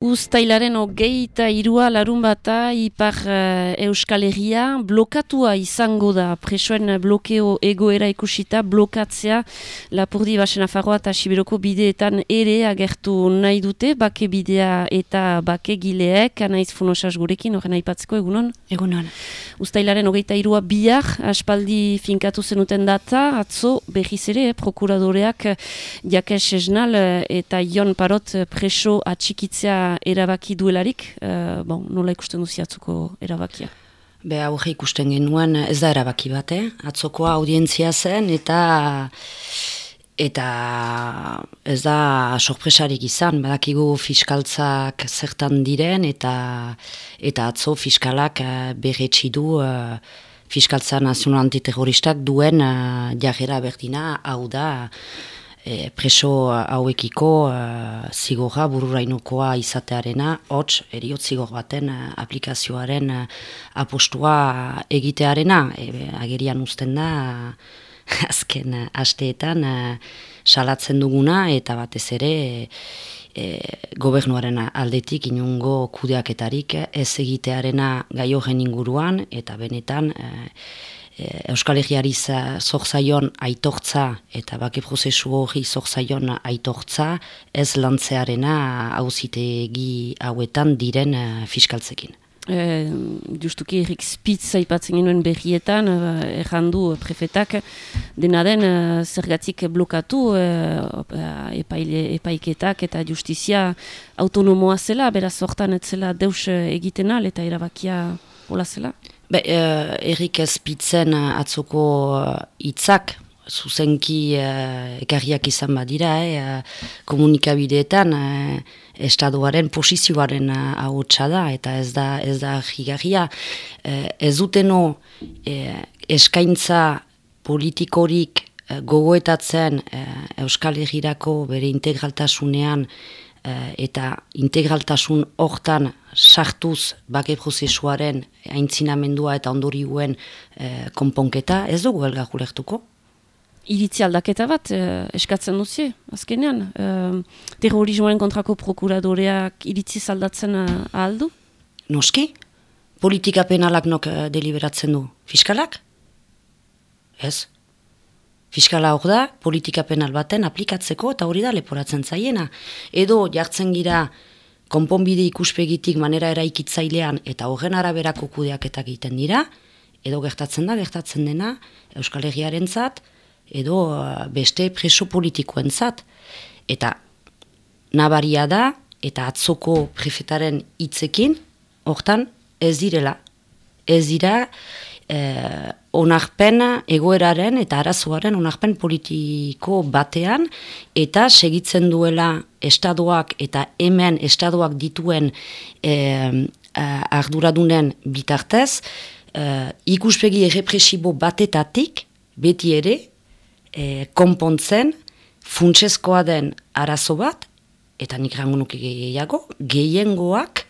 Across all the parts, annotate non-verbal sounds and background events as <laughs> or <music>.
Uztailaren hogei eta irua larun bata ipar uh, Euskal Herria blokatua izango da presoen blokeo egoera ikusita blokatzea Lapurdi Basen Afarroa eta Sibiroko bideetan ere agertu nahi dute bake bidea eta bake gileek anaiz funosaz gurekin horren aipatzeko egunon? Egunon. Uztailaren hogei eta irua bihar aspaldi finkatu zenuten data atzo behiz ere eh, prokuradoreak jakes esnal eh, eta Ion Parot preso atxikitzea erabaki duelarik, uh, bon, nola ikusten duziatzuko erabakia? Be, aurre ikusten genuen ez da erabaki bate, eh? atzokoa audientzia zen eta eta ez da sorpresarik izan, badakigu fiskaltzak zertan diren eta eta atzo fiskalak uh, berretsi du uh, fiskaltza nazional antiterroristak duen uh, jarrera berdina, hau da, e, preso hauekiko e, zigorra bururainokoa izatearena, hots, eriot zigor baten e, aplikazioaren e, apostua egitearena, e, agerian uzten da, <laughs> azken asteetan salatzen duguna eta batez ere e, gobernuaren aldetik inungo kudeaketarik ez egitearena gaio inguruan eta benetan Eh, Euskal Herriari zorzaion aitortza eta bake prozesu hori zorzaion aitortza ez lantzearena hauzitegi hauetan diren uh, fiskaltzekin. E, justuki Erik Spitz aipatzen genuen berrietan, errandu prefetak, dena den zergatik blokatu epaile, epaiketak eta justizia autonomoa zela, beraz hortan ez zela deus egiten al eta erabakia hola zela? Be, uh, Erik Espitzen uh, atzoko uh, itzak, zuzenki uh, ekarriak izan badira, eh, komunikabideetan uh, estadoaren posizioaren uh, da, eta ez da, ez da jigarria. Uh, ez duteno uh, eskaintza politikorik uh, gogoetatzen uh, Euskal Herriako bere integraltasunean Eh, eta integraltasun hortan sartuz bake prozesuaren aintzinamendua eta ondorioen e, konponketa, ez dugu helga gulertuko? Iritzi aldaketa bat eh, eskatzen duzie, azkenean. terrorismoen kontrako prokuradoreak iritzi zaldatzen aldu? Noski? Politika penalak nok deliberatzen du? Fiskalak? Ez? Fiskala hor da, politika penal baten aplikatzeko eta hori da leporatzen zaiena. Edo jartzen gira konponbide ikuspegitik manera eraikitzailean eta horren araberako kudeak eta egiten dira, edo gertatzen da, gertatzen dena Euskal Herriaren zat, edo uh, beste preso politikoen zat. Eta nabaria da, eta atzoko prefetaren hitzekin, hortan ez direla. Ez dira, eh, onarpen egoeraren eta arazoaren onarpen politiko batean eta segitzen duela estadoak eta hemen estadoak dituen eh, arduradunen bitartez eh, ikuspegi errepresibo batetatik beti ere eh, konpontzen funtsezkoa den arazo bat eta nik rangunuke gehiago gehiengoak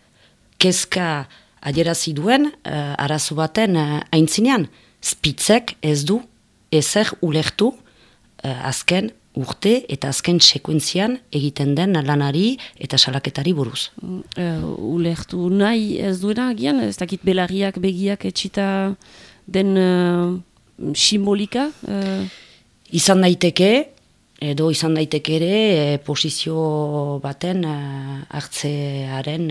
kezka adierazi duen uh, arazo baten uh, aintzinean. Spitzek ez du ezer ulertu uh, azken urte eta azken sekuentzian egiten den lanari eta salaketari buruz. Uh, ulertu nahi ez duena agian, ez dakit belarriak begiak etxita den uh, simbolika? Uh... Izan daiteke, edo izan daiteke ere e, posizio baten hartzearen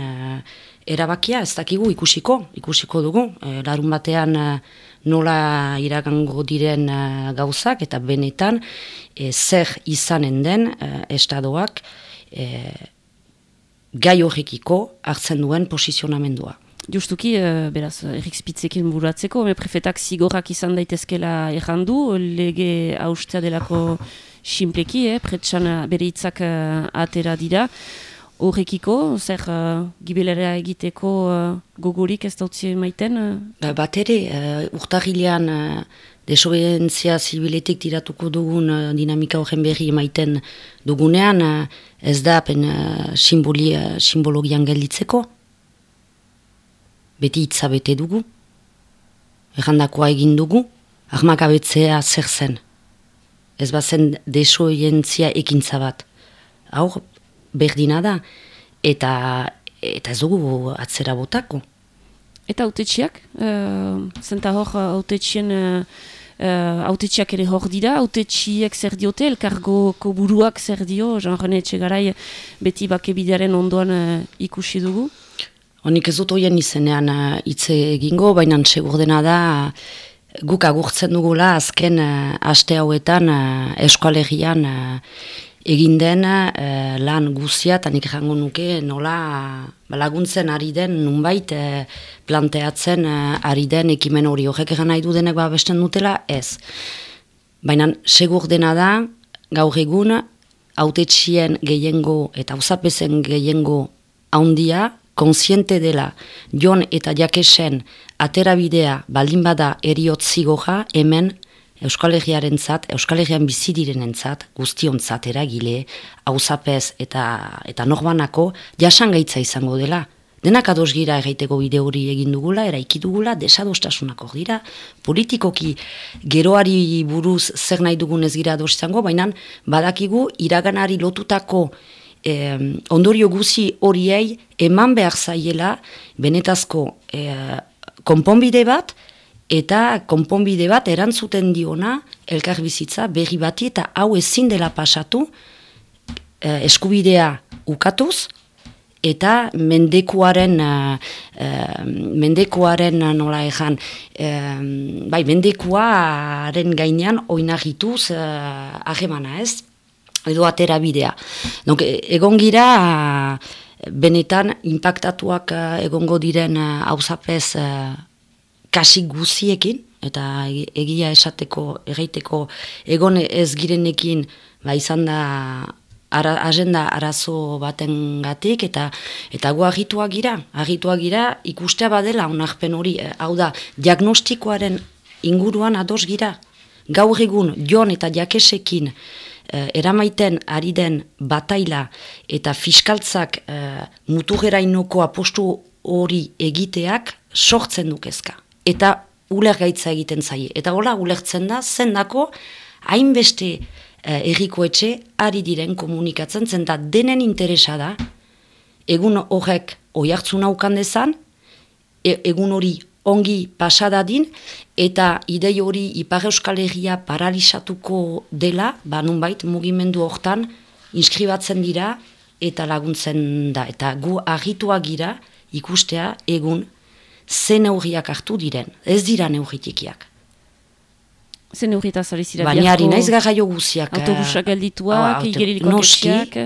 erabakia ez dakigu ikusiko, ikusiko dugu. E, larun batean e, nola iragango diren e, gauzak eta benetan e, zer izanen den e, estadoak e, gai horrekiko hartzen duen posizionamendua. Justuki, e, beraz, errik spitzekin buratzeko, me prefetak zigorrak izan daitezkela errandu, lege haustea delako <laughs> simpleki, eh, pretsan bere hitzak atera dira horrekiko, zer uh, gibelera egiteko uh, gogorik ez dautzi maiten? Uh? Bat ere, uh, urtahilean uh, desobedientzia zibiletik tiratuko dugun uh, dinamika horren berri maiten dugunean, uh, ez da pen uh, simboli, uh, simbologian gelditzeko. Beti hitza bete dugu. Errandakoa egin dugu. Armakabetzea zer zen. Ez bazen desobedientzia ekintza bat. Hau, berdina da, eta eta ez dugu atzera botako. Eta autetxiak, uh, zenta hor autetxien, uh, uh, autetxiak ere hor dira, autetxiek zer diote, elkargo koburuak zer dio, Jean René Etxegarai beti bakebidearen ondoan uh, ikusi dugu? Honik ez dut oien izenean hitze egingo, baina segur dena da guk agurtzen dugula azken aste hauetan eskualegian egin den eh, lan guzia, eta nik jango nuke nola laguntzen ari den, nunbait eh, planteatzen eh, ari den ekimen hori. Horrek egan nahi du denek ba besten dutela, ez. Baina segur dena da, gaur egun, autetxien gehiengo eta uzapezen gehiengo haundia, konsiente dela, jon eta jakesen aterabidea baldin bada eriotzigoja hemen Euskal Herriaren zat, Euskal Herrian bizidirenen zat, guztion zat eragile, hauzapez eta, eta norbanako jasan gaitza izango dela. Denak ados gira erraiteko bide hori egin dugula, eraiki dugula, desadostasunako dira, politikoki geroari buruz zer nahi dugun ez gira ados izango, baina badakigu iraganari lotutako eh, ondorio guzi horiei eman behar zaiela benetazko eh, konponbide bat, eta konponbide bat erantzuten diona elkar bizitza berri bati eta hau ezin dela pasatu eh, eskubidea ukatuz eta mendekuaren uh, mendekuaren nola ejan bai mendekuaren gainean oinagituz uh, ahemana ez? Edo atera bidea Donc, egon gira benetan impactatuak egongo diren hauzapez uh, kasi guziekin, eta egia esateko, egeiteko, egon ez girenekin, ba izan da, ara, agenda arazo baten gatik, eta, eta gu agituak gira, agituak gira, ikustea badela, onarpen hori, eh, hau da, diagnostikoaren inguruan ados gira, gaur egun, jon eta jakesekin, eh, eramaiten ari den bataila eta fiskaltzak eh, muturerainoko apostu hori egiteak sortzen dukezka eta ulergaitza egiten zaie. Eta hola ulertzen da, zendako hainbeste eh, erriko etxe ari diren komunikatzen, zen da denen interesa da, egun horrek oi hartzun haukan dezan, e, egun hori ongi pasadadin, eta idei hori Ipar Euskal Herria paralizatuko dela, ba nunbait mugimendu hortan inskribatzen dira eta laguntzen da. Eta gu agituak gira ikustea egun ze neurriak hartu diren, ez dira neurritikiak. Ze neurrita zari zira Baina ari naiz garraio guziak. Autobusak eh, geldituak, igeririko ketxeak.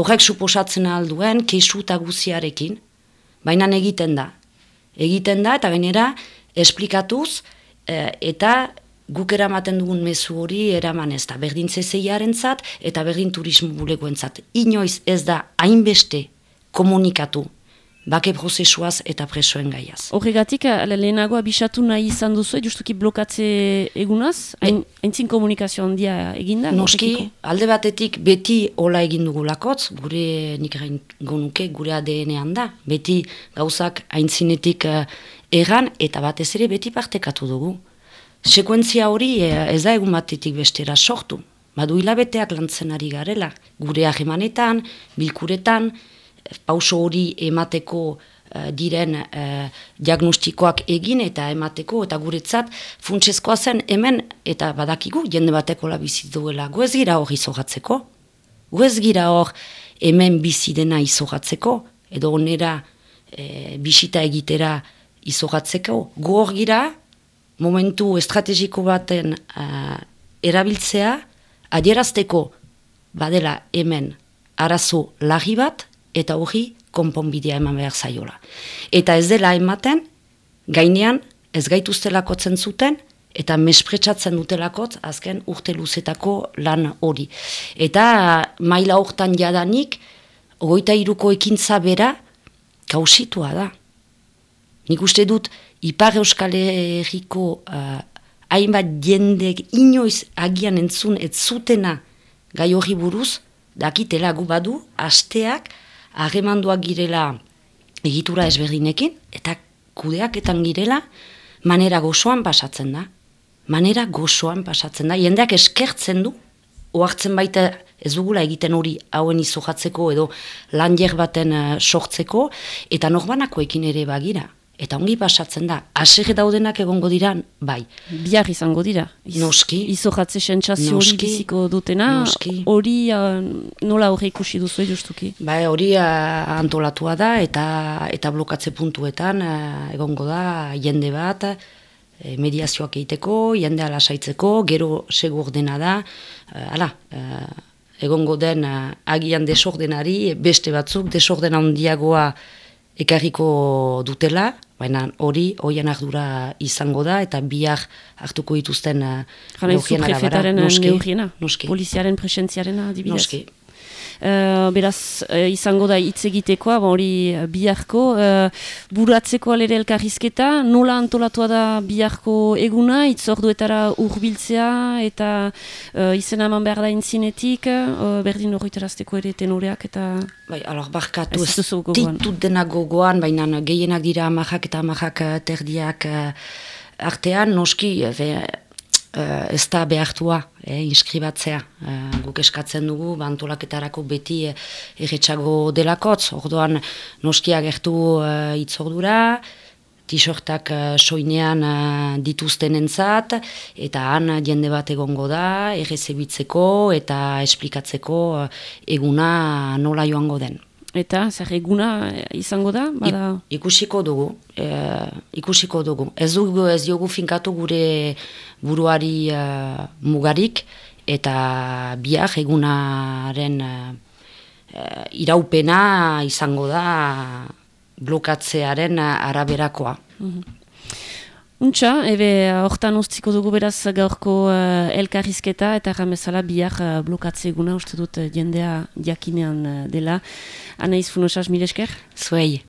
Horrek suposatzen alduen, kesu eta guziarekin, baina egiten da. Egiten da, eta gainera, esplikatuz, eh, eta guk eramaten dugun mezu hori eraman ez da. Berdin zezeiaren zat, eta berdin turismo bulegoen zat. Inoiz ez da hainbeste komunikatu bake prozesuaz eta presoen gaiaz. Horregatik, lehenago abisatu nahi izan duzu, justuki blokatze egunaz, hain, haintzin komunikazio handia eginda? Noski, alde batetik beti hola egin dugulakotz, gure nik gonuke, gure ADN-ean da, beti gauzak haintzinetik uh, erran eta batez ere beti partekatu dugu. Sekuentzia hori eh, ez da egun batetik bestera sortu. Badu hilabeteak lantzen ari garela, gure ahemanetan, bilkuretan, pauso hori emateko uh, diren uh, diagnostikoak egin eta emateko eta guretzat funtsezkoa zen hemen eta badakigu jende bateko la bizit duela. Gu ez gira hor izogatzeko. Gu ez gira hor hemen bizi dena izogatzeko edo onera e, bisita egitera izogatzeko. Gu hor gira momentu estrategiko baten uh, erabiltzea adierazteko. Badela hemen arazo lagi bat eta hori konponbidea eman behar zaiola. Eta ez dela ematen, gainean ez gaituztelakotzen zuten, eta mespretsatzen dutelakot azken urte luzetako lan hori. Eta maila hortan jadanik, ogoita iruko ekintza bera, kausitua da. Nik uste dut, Ipar Euskal Herriko uh, hainbat jendek inoiz agian entzun ez zutena gai hori buruz, dakitela gu badu, asteak, hagemanduak girela egitura ezberdinekin, eta kudeaketan girela manera gozoan pasatzen da. Manera gozoan pasatzen da. Jendeak eskertzen du, oartzen baita Ez dugula egiten hori hauen izojatzeko edo lanjer baten uh, sortzeko, eta norbanakoekin ere bagira. Eta ongi pasatzen da, asege daudenak egongo diran, bai. Biar izango dira. Iz, Noski. Izojatze sentsazio hori biziko dutena. Hori uh, nola hori ikusi duzu justuki? Bai, hori uh, antolatua da eta eta blokatze puntuetan uh, egongo da jende bat, e, mediazioak egiteko, jende alasaitzeko, gero segur dena da, uh, ala, egongo den agian desordenari, beste batzuk desordena handiagoa ekarriko dutela, baina hori hoian ardura izango da eta biak hartuko dituzten uh, neurriena, noski, poliziaren presentziaren adibidez. Noski. Uh, beraz, uh, izango da hitz egitekoa, ba, hori uh, biharko, uh, buratzeko alere elkarrizketa, nola antolatua da biharko eguna, itzorduetara urbiltzea, eta uh, izena eman behar da intzinetik, uh, berdin horretarazteko ere tenoreak, eta... Bai, alor, barkatu, ez ditut dena gogoan, baina gehienak dira amajak eta amajak terdiak artean, noski, uh, ez da behartua eh, inskribatzea. Uh, guk eskatzen dugu, bantolaketarako beti uh, erretxago delakotz, orduan noskia gertu uh, itzordura, t-shirtak uh, soinean uh, dituzten entzat, eta han jende bat egongo da, errezebitzeko eta esplikatzeko eguna nola joango den. Eta zer eguna izango da? Bada... ikusiko dugu, e, ikusiko dugu. Ez dugu ez diogu finkatu gure buruari e, mugarik eta biak egunaren e, iraupena izango da blokatzearen araberakoa. Mm Untxa, ebe, hortan ustiko dugu beraz gaurko uh, elkarrizketa eta jamezala bihar uh, blokatze eguna uste dut jendea jakinean dela. Anaiz funosaz, mire esker? Zuei.